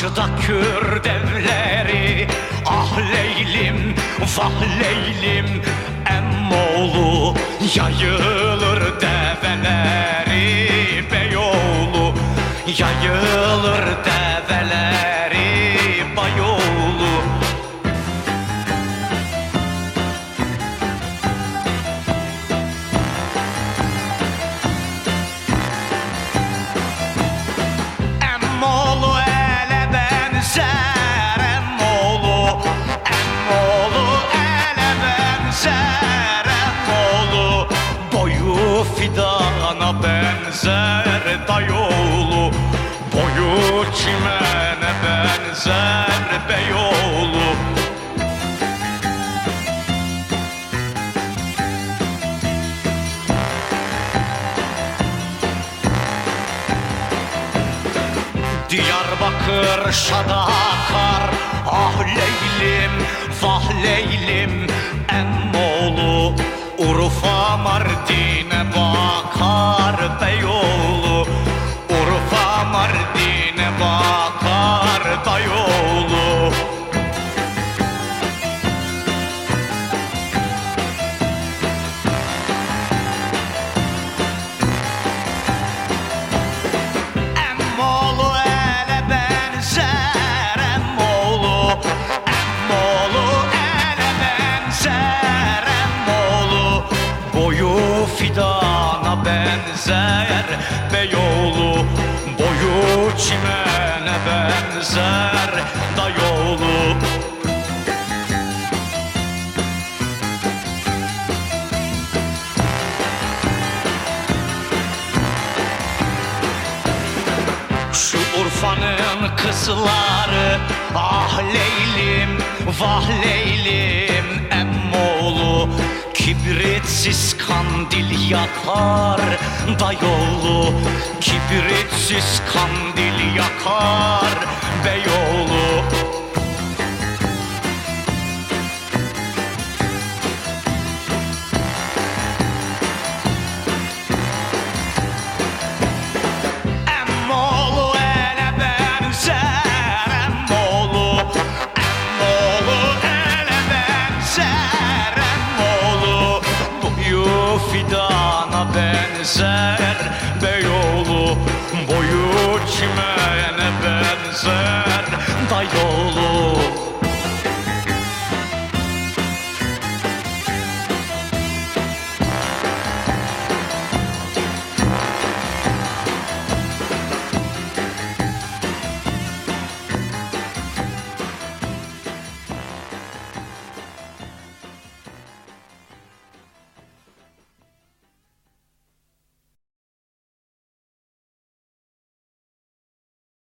Karşıda kür devleri. Ah Leylim vah Leylim. Emmoğlu yayılır develeri. Beyoğlu yayılır develeri benzer Dayoğlu Boyu çimene benzer Beyoğlu Diyarbakır şada akar. Ah Leylim vah Leylim Emmoğlu fidana benzer Beyoğlu Boyu çimene benzer Dayoğlu Şu Urfa'nın kızları Ah Leylim vah Leylim Kibritsiz kandil yakar Dayolu. Kibritsiz kandil yakar Beyoğlu inside.